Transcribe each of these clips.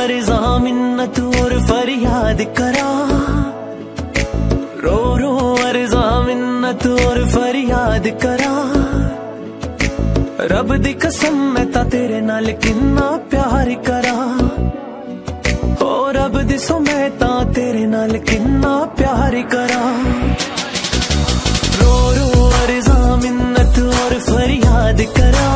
अर्जा मिन्नत और फरियाद करा रो रो अर्जा मिन्नत और फरियाद करा रब दी कसम मैं ता तेरे नाल किन्ना प्यार करा ओ रब दी सो मैं ता तेरे नाल किन्ना प्यार करा रो रो अर्जा मिन्नत और फरियाद करा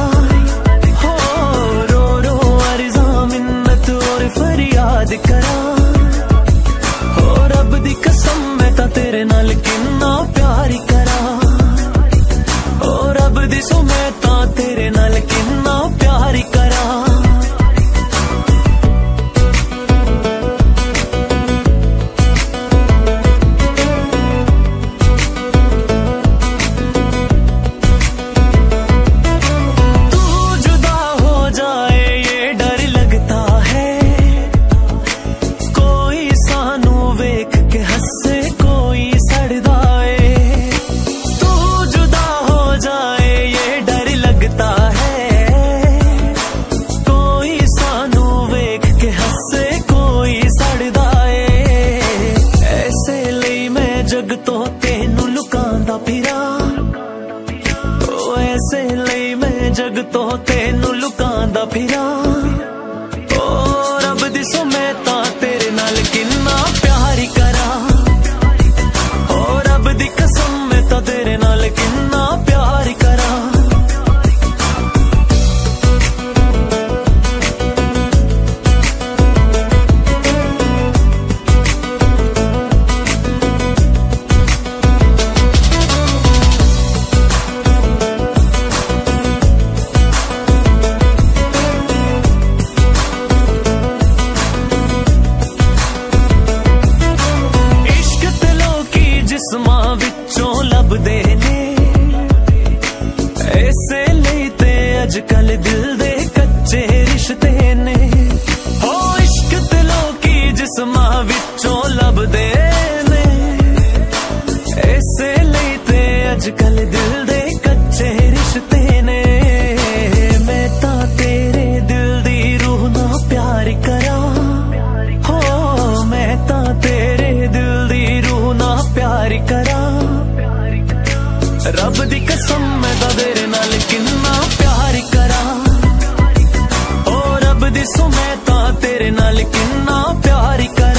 जग तो ऐसे लेते आजकल दिल दे कच्चे रिश्ते ने। मैं ता तेरे दिल दी रूह ना प्यार करा। हो, मैं ता तेरे दिल दी रूह ना प्यार करा। रब दी कसम मैं ता तेरे नाल किन्ना प्यार करा। ओ रब दी सो मैं ता तेरे नाल किन्ना प्यार करा।